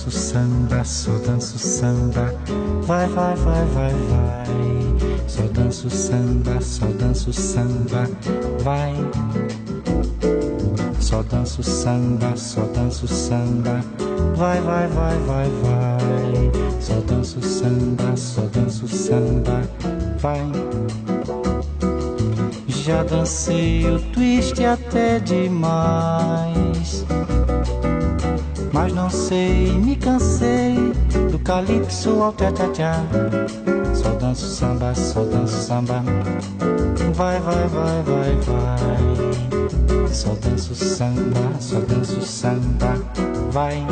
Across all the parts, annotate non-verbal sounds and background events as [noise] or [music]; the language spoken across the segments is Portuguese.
danço samba, só danço samba. Vai, vai, vai, vai, vai. Só danço samba, só danço samba. Vai. Só danço samba, só danço samba. Vai, vai, vai, vai, vai. Só danço samba, só danço samba. Vai. Já dancei o twist até demais. Mas não sei, me cansei do calypso ao tchá. Só danço samba, só danço samba. Vai, vai, vai, vai, vai. Só danço samba, só danço samba. Vai.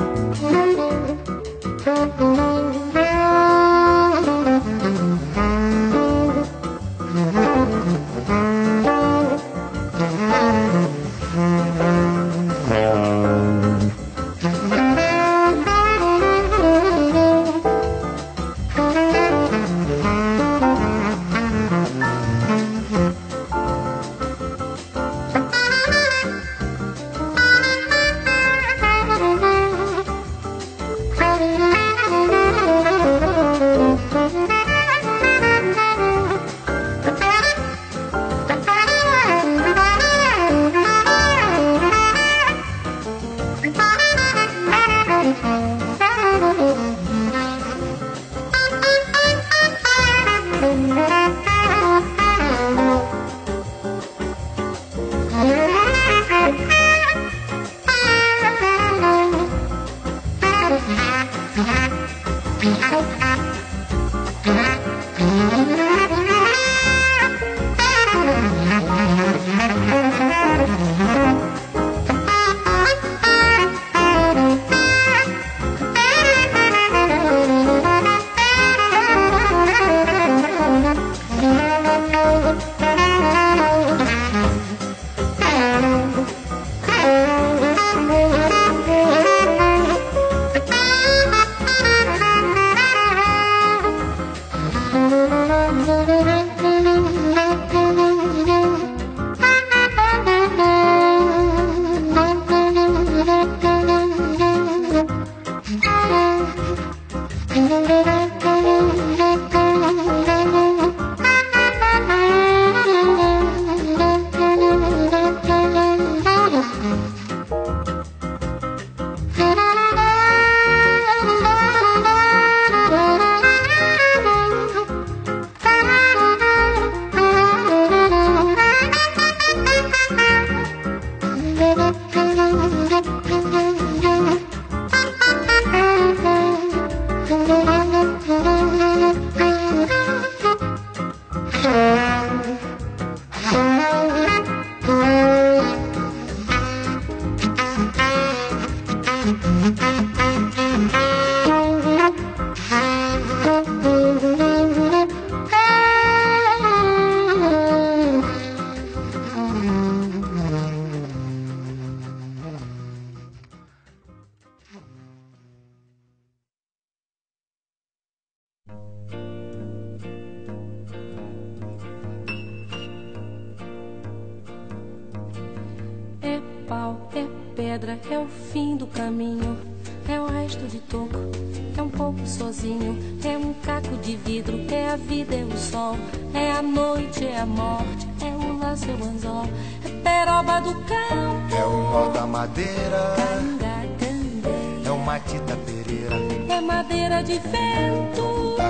madeira. É uma tita pereira. É madeira de vento. Da.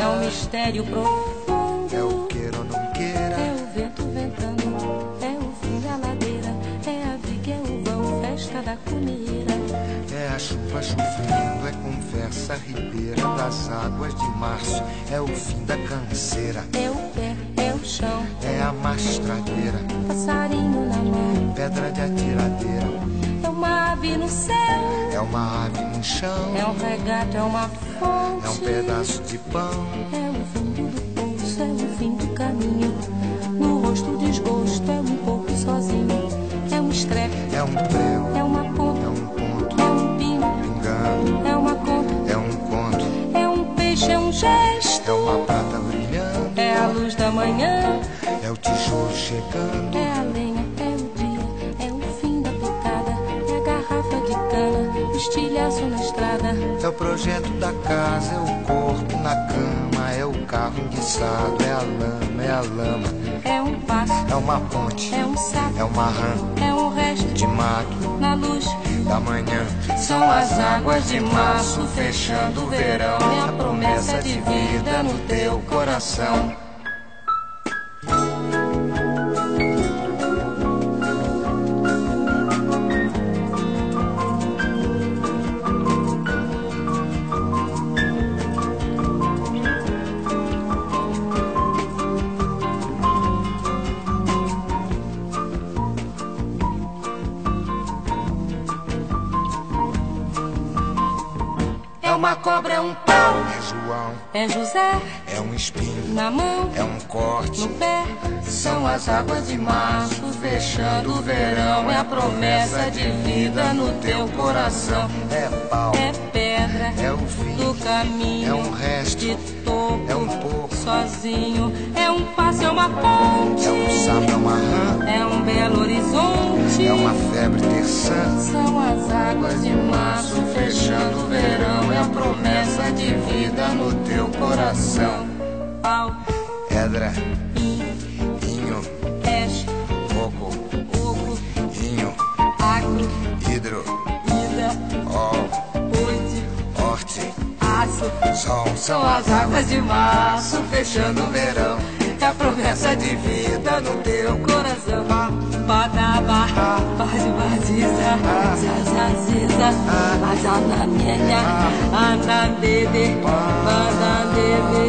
É um mistério profundo. É o queira ou não queira. É o vento ventando. É o fim da ladeira. É a viga, é o vão, festa da comida. É a chuva chovendo, é conversa ribeira das águas de março. É o fim da canseira. É o perto o chão. É a mastradeira, passarinho na mão, pedra de atiradeira. É uma ave no céu, é uma ave no chão. É um regato, é uma fonte, é um pedaço de pão. É o fundo do poço, é o fim do caminho. No rosto desgosto, é um pouco sozinho. É um estrepe, é um. da manhã. É o tijolo chegando. É a lenha, é o dia, é o fim da tocada. É a garrafa de cana, estilhaço na estrada. É o projeto da casa, é o corpo na cama. É o carro enguiçado, é a lama, é a lama. É um passo, é uma ponte, é um sapo, é uma rã, é um resto de mato. Na luz da manhã são as águas de março fechando o verão. É a promessa de vida no teu coração. É José. É um espinho. Na mão. É um corte. No pé. São as águas de março fechando o verão. É a promessa de vida no teu coração. É pau. É pedra. É o fim do caminho. É um resto. De topo. É um pouco. Sozinho. É um passo, é uma ponte. É um sapo, é uma rã. É um belo horizonte. É uma febre terçã. São as águas de março fechando o verão. É a promessa de vida no teu coração. Pau. Pedra. Inho. Peixe. Coco. Oco. Inho. Agro. Hidro. Aço. Sol. São as águas de março fechando o verão. É a promessa de vida no teu coração. Badaba, bade badiza, zazaziza, azanamenya, anandede, badandede, badandede,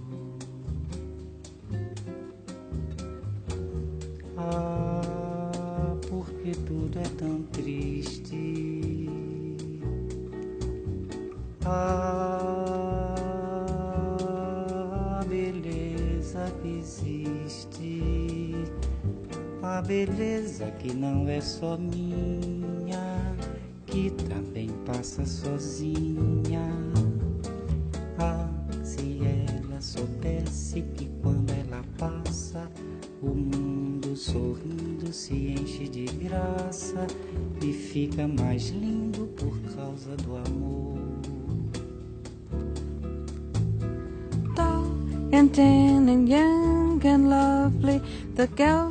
Só minha, que também passa sozinha. Ah, se ela soubesse que quando ela passa, o mundo sorrindo se enche de graça e fica mais lindo por causa do amor. Tall and thin and young and lovely, the girl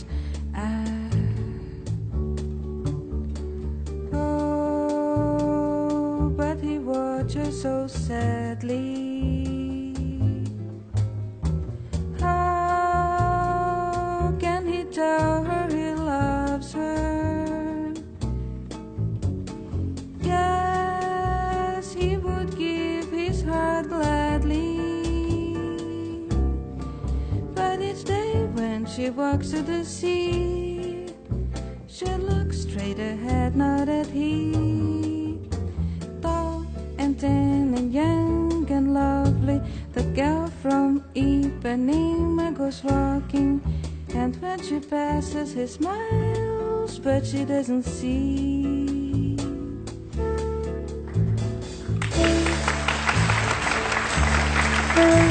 She walks to the sea, she looks straight ahead, not at he. Tall and thin and young and lovely, the girl from Ipanema goes walking. And when she passes, he smiles, but she doesn't see. Tan [laughs]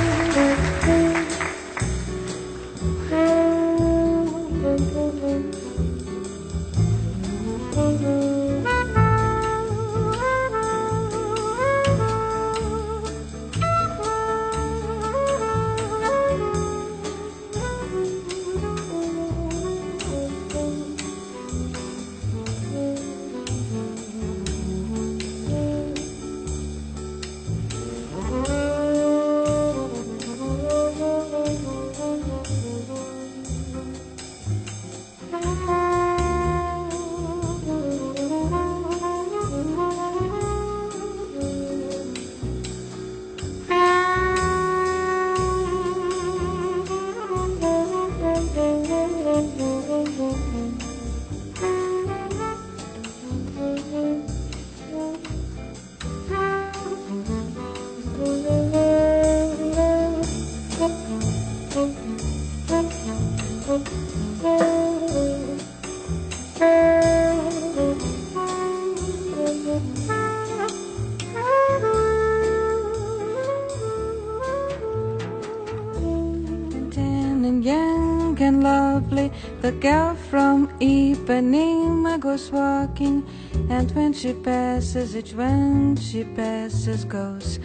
she passes, each one she passes goes.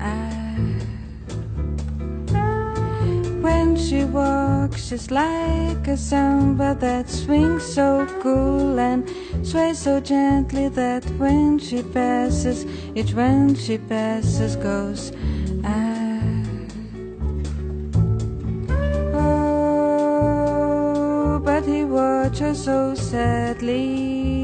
Ah. When she walks, she's like a samba that swings so cool and sways so gently that when she passes, each one she passes goes. Ah. But he watches so sadly.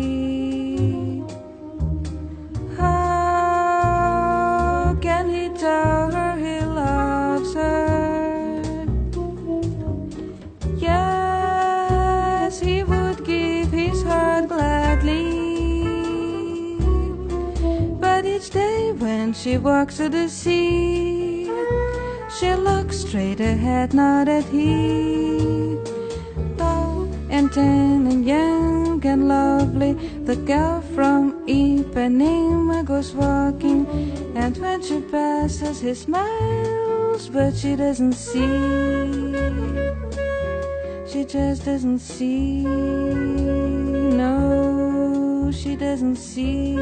She walks to the sea, she looks straight ahead, not at he. Tall and tan and young and lovely, the girl from Ipanema goes walking, and when she passes, he smiles, but she doesn't see. She just doesn't see. No, she doesn't see.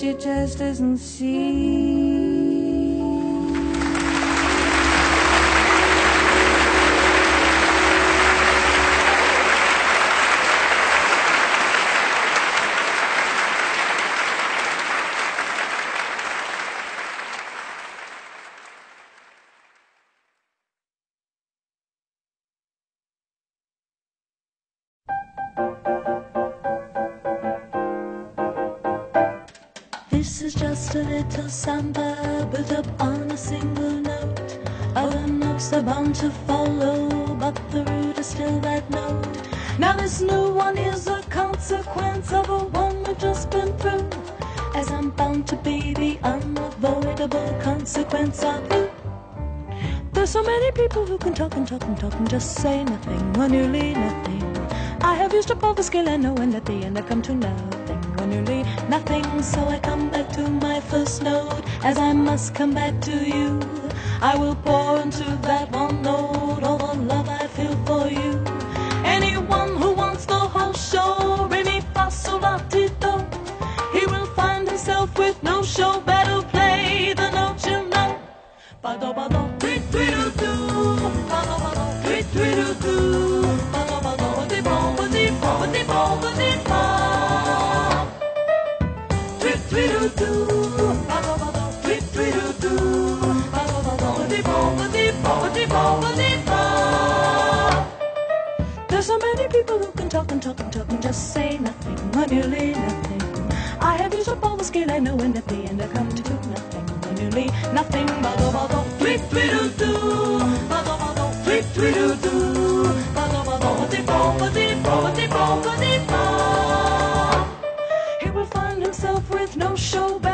She just doesn't see. Samba built up on a single note. Other notes are bound to follow, but the root is still that note. Now this new one is a consequence of a one we've just been through. As I'm bound to be the unavoidable consequence of you. There's so many people who can talk and talk and talk and just say nothing or nearly nothing. I have used up all the skill I know, and at the end I come to nothing nothing. So I come back to my first note, as I must come back to you. I will pour into that one note all the love I feel for you. Anyone who wants the whole show, re mi fa sol la he will find himself with no show. Better play the note you know. Ba do ba do, tweet tweet doo doo, ba do ba do, tweet tweet doo, do have people who can talk and talk and talk and just say nothing, or nearly nothing. I have used up all the skill I know, and at the end I come to do nothing, or nearly nothing. Bado bado, flip twiddle do, bado bado, flip twiddle do, bado bado, bado bado, bado bado, bado bado. He will find himself with no show.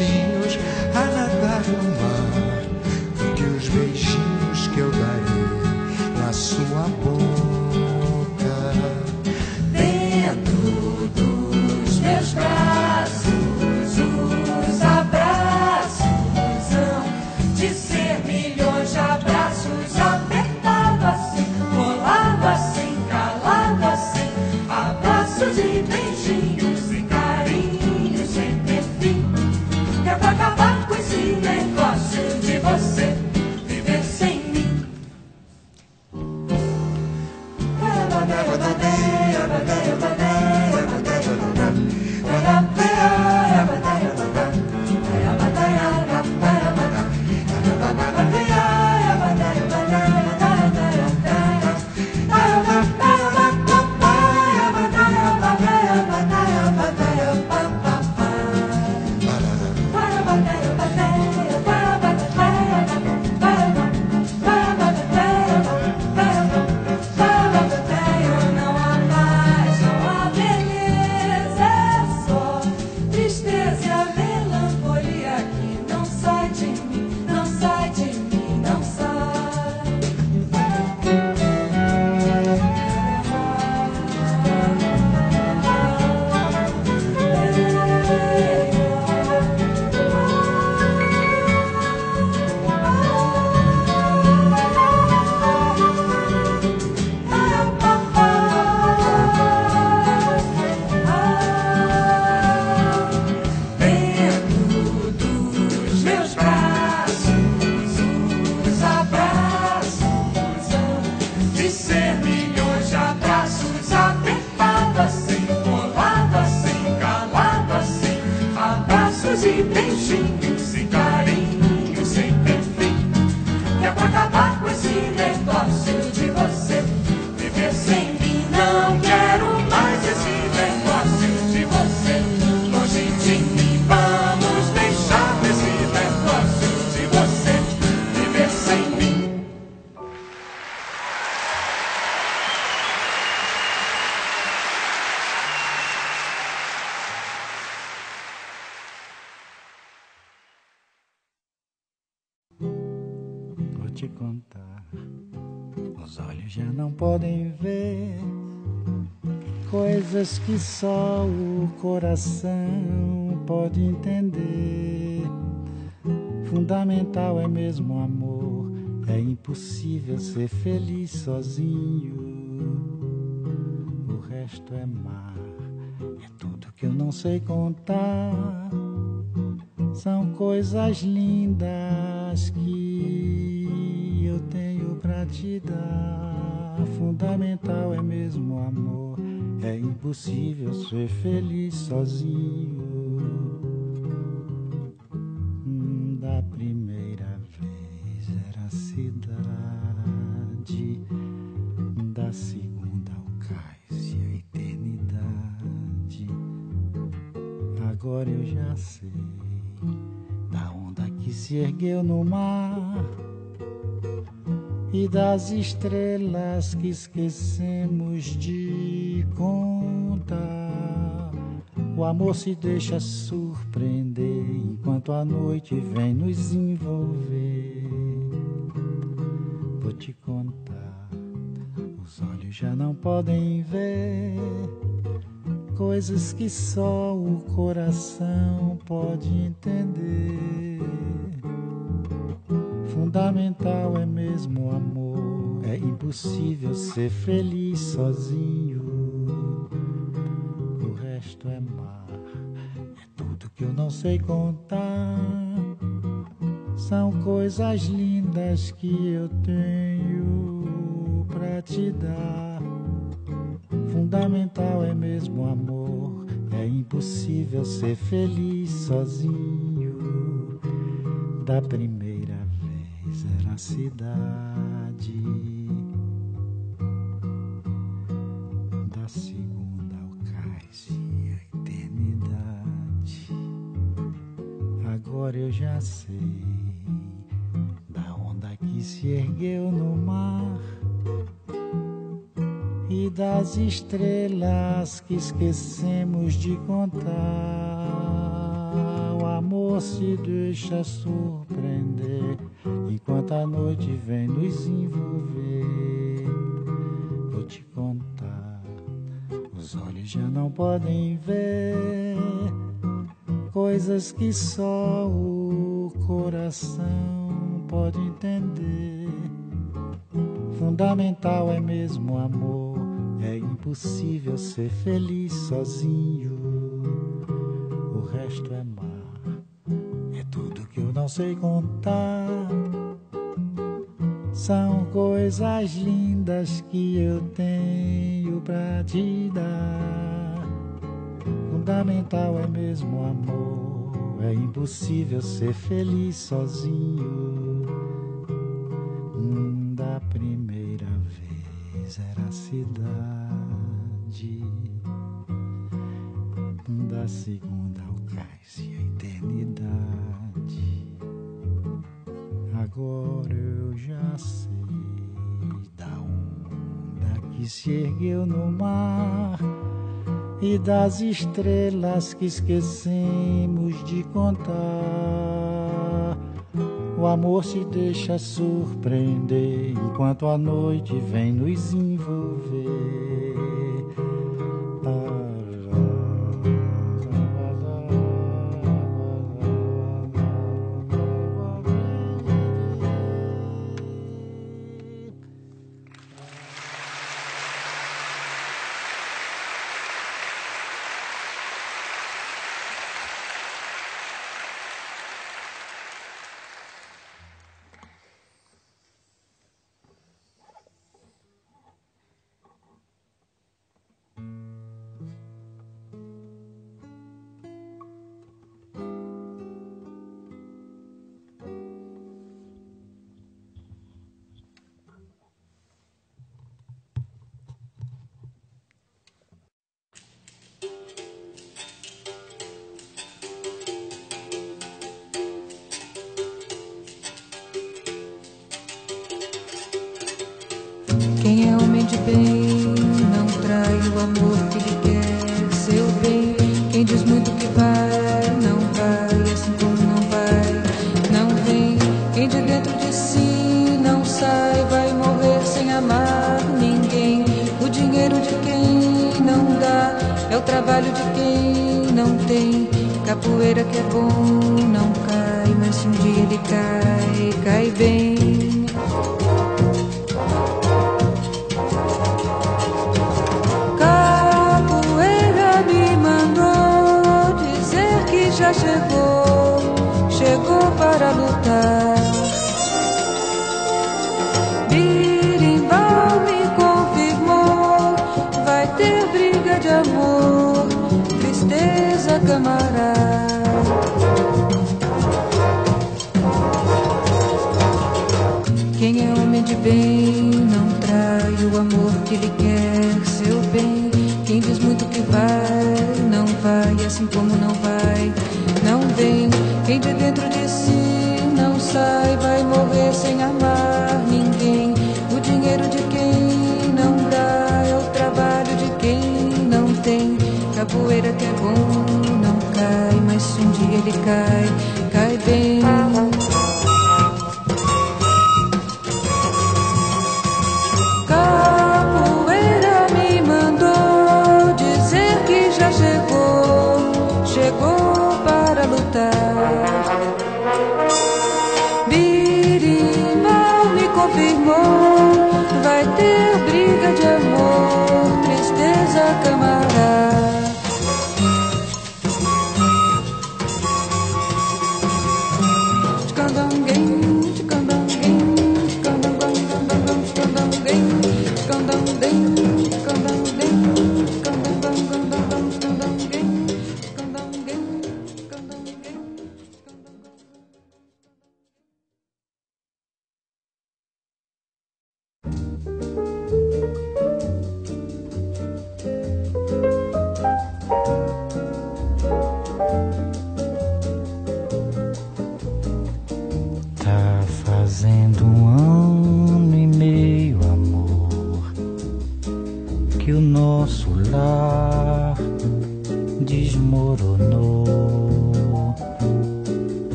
Peixinhos a nadar no mar abraços e beijinhos podem ver coisas que só o coração pode entender. Fundamental é mesmo o amor. É impossível ser feliz sozinho. O resto é mar. É tudo que eu não sei contar. São coisas lindas que eu tenho pra te dar. Fundamental é mesmo o amor. É impossível ser feliz sozinho. Hum, Da primeira vez era a cidade, da segunda o cais e a eternidade. Agora eu já sei da onda que se ergueu no mar e das estrelas que esquecemos de contar. O amor se deixa surpreender enquanto a noite vem nos envolver. Vou te contar, os olhos já não podem ver coisas que só o coração pode entender. Fundamental é mesmo amor, é impossível ser feliz sozinho. O resto é mar, é tudo que eu não sei contar. São coisas lindas que eu tenho pra te dar. Fundamental é mesmo amor, é impossível ser feliz sozinho. Da primeira cidade, da segunda o cais e a eternidade. Agora eu já sei da onda que se ergueu no mar e das estrelas que esquecemos de contar. O amor se deixa surpreender enquanto a noite vem nos envolver. Vou te contar, os olhos já não podem ver coisas que só o coração pode entender. Fundamental é mesmo amor, é impossível ser feliz sozinho. O resto é mar, é tudo que eu não sei contar. São coisas lindas que eu tenho pra te dar. Fundamental é mesmo amor, é impossível ser feliz sozinho. Hum, Da primeira vez era a cidade, da segunda o cais e a eternidade. Agora eu já sei da onda que se ergueu no mar e das estrelas que esquecemos de contar. O amor se deixa surpreender enquanto a noite vem nos envolver. Amor, tristeza camarada. Quem é homem de bem não trai o amor que lhe quer seu bem. Quem diz muito que vai, não vai, assim como não vai, não vem. Quem de dentro de si não sai, vai morrer sem amar Capoeira que é bom não cai, mas se um dia ele cai, cai bem.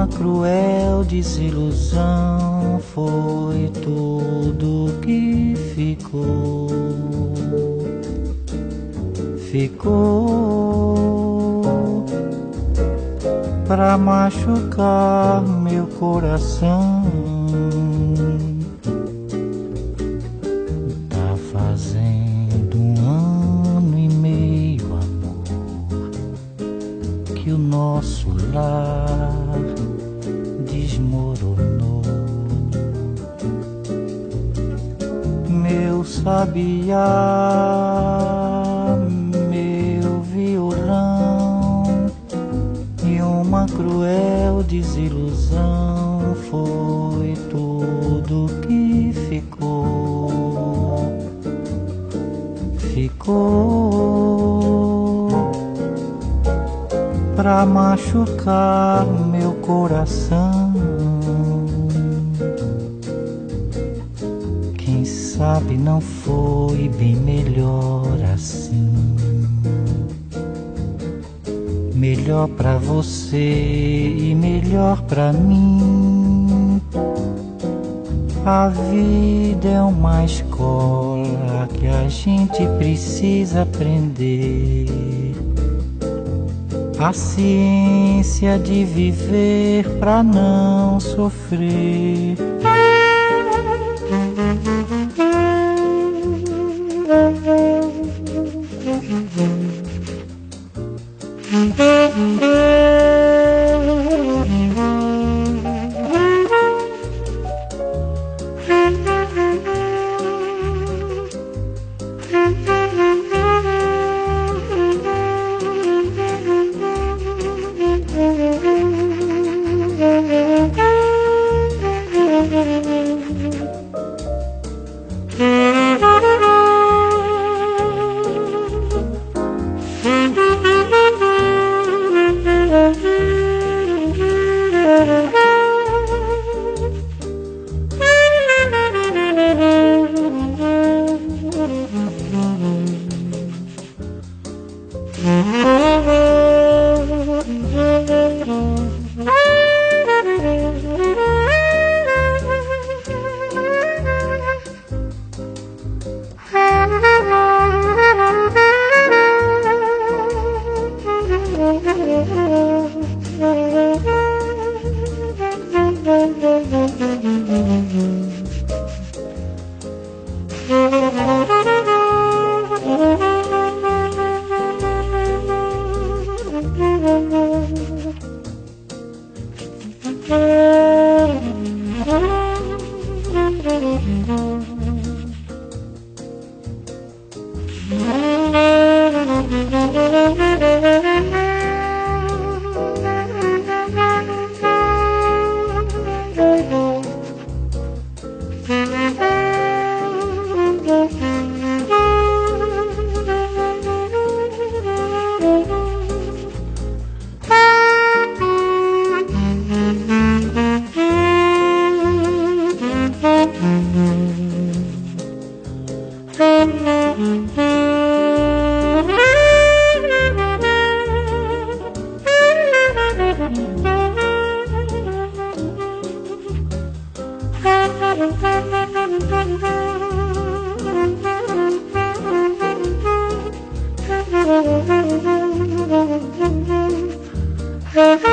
Uma cruel desilusão foi tudo que ficou. Ficou pra machucar meu coração. Tá fazendo um ano e meio, amor, que o nosso lar sabiá, meu violão e uma cruel desilusão foi tudo que ficou. Ficou pra machucar meu coração. Quem sabe não foi bem melhor assim. Melhor pra você e melhor pra mim. A vida é uma escola que a gente precisa aprender. A ciência de viver pra não sofrer.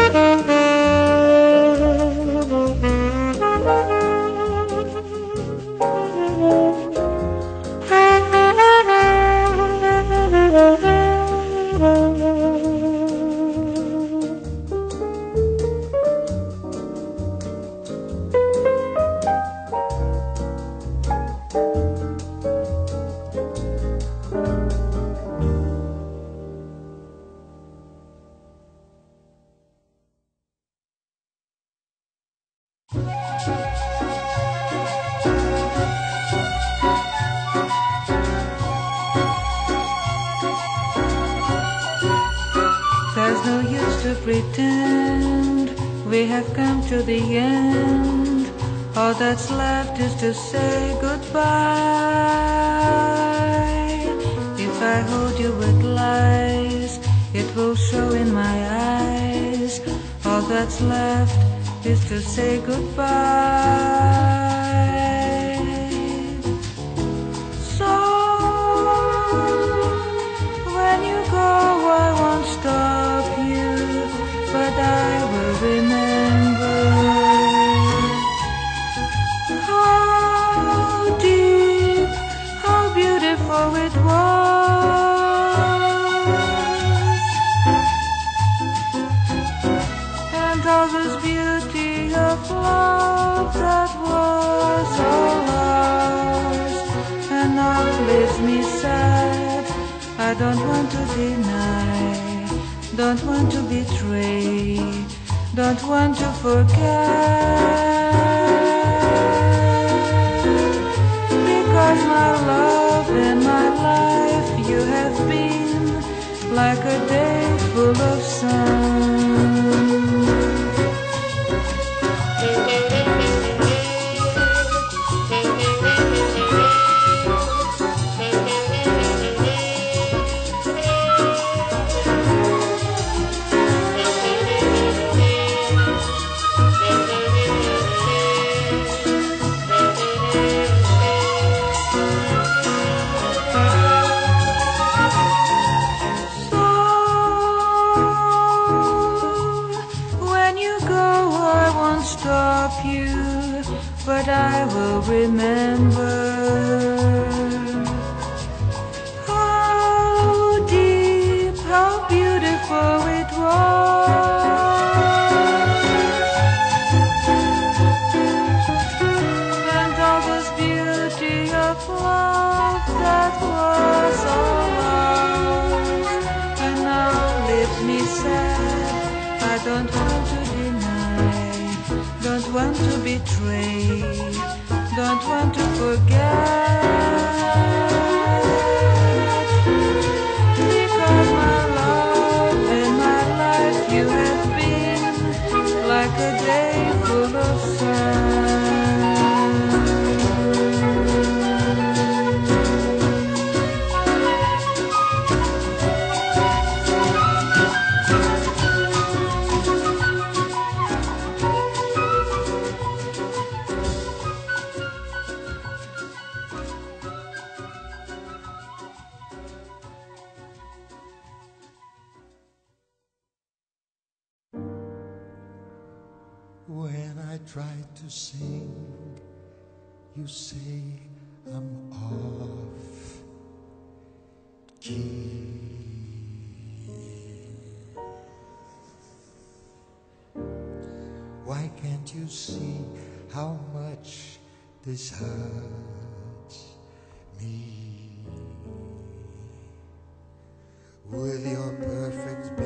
There's how much this hurts me? With your perfect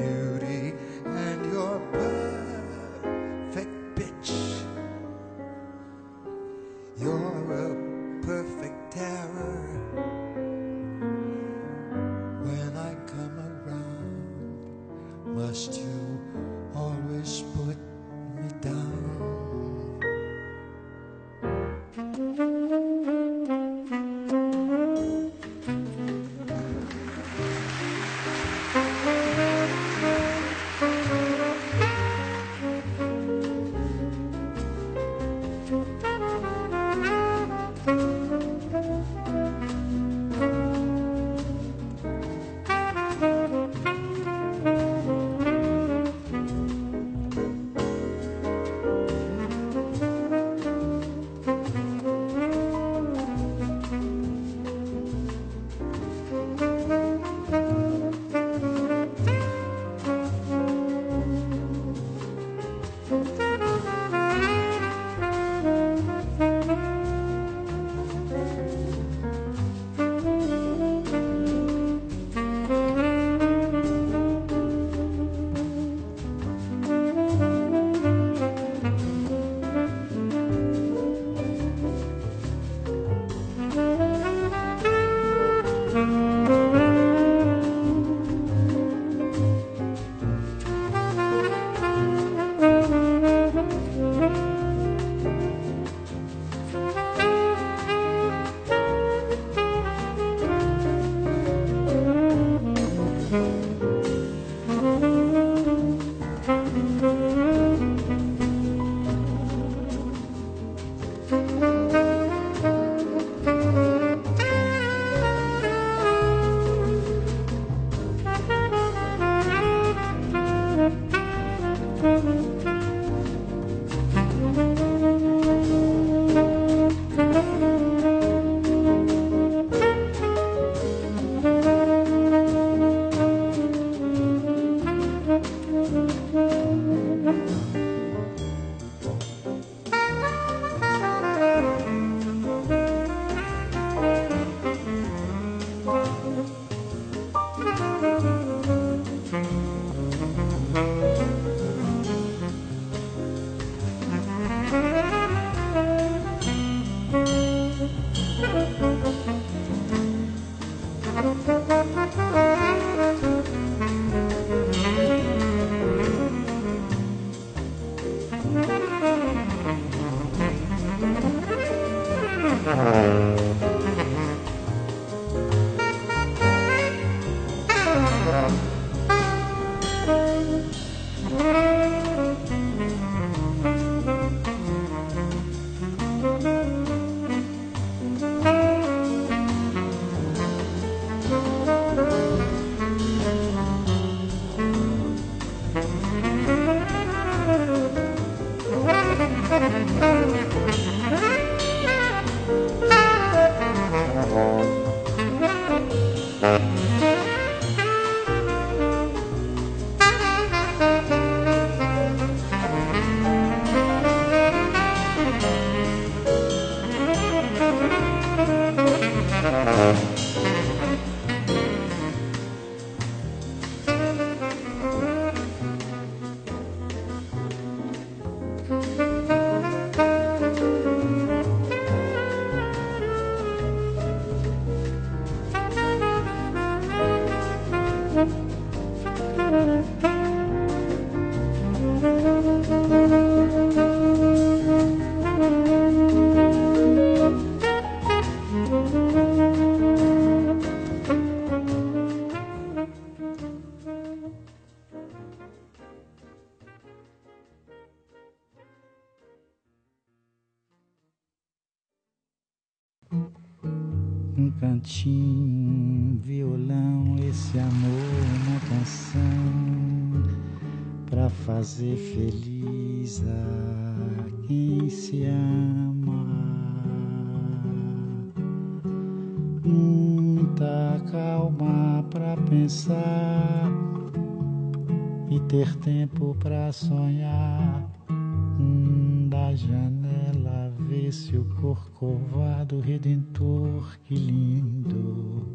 tempo para sonhar hum, da janela vê-se o corcovado redentor, que lindo.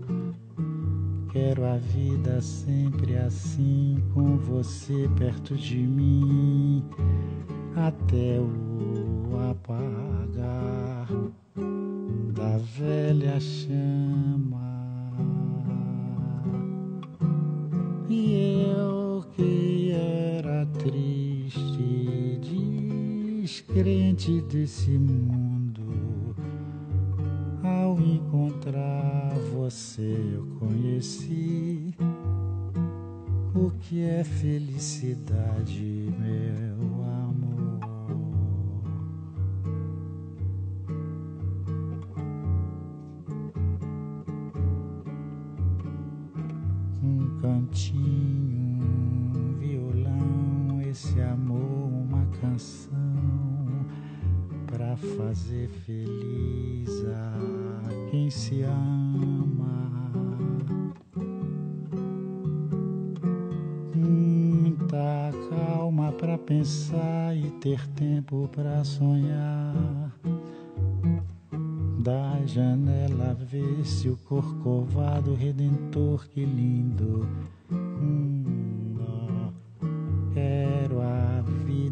Quero a vida sempre assim, com você perto de mim, até o apagar da velha chama. E eu que descrente desse mundo, ao encontrar você eu conheci o que é felicidade, meu amor. um cantinho, um violão, esse amor, uma canção para fazer feliz a quem se ama. Muita calma para pensar e ter tempo para sonhar. Da janela vê-se o corcovado redentor, que lindo. Hum, ó. A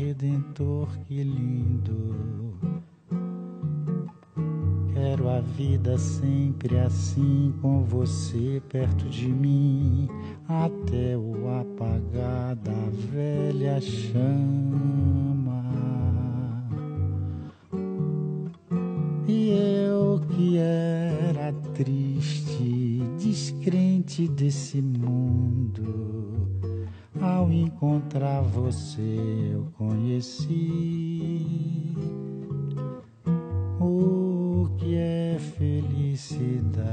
redentor, que lindo. Quero a vida sempre assim, com você perto de mim, até o apagar da velha chama. E eu que era triste, descrente desse mundo, encontrar você eu conheci. O que é felicidade,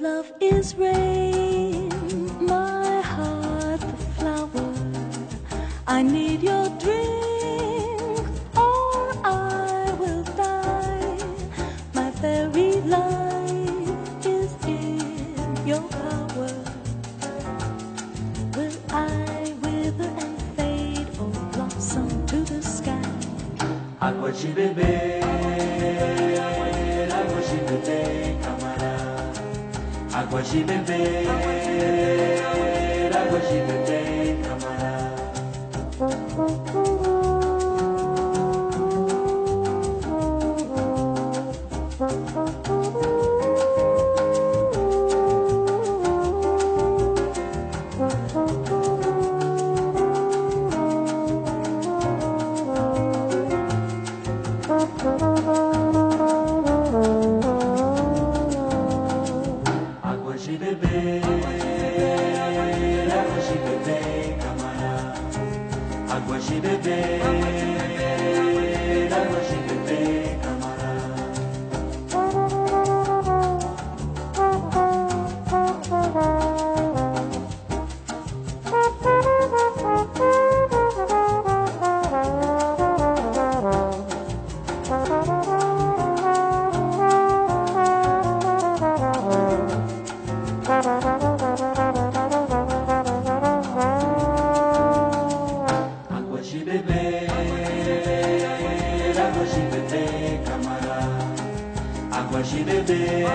love is rain, água de beber, camará. Água de beber,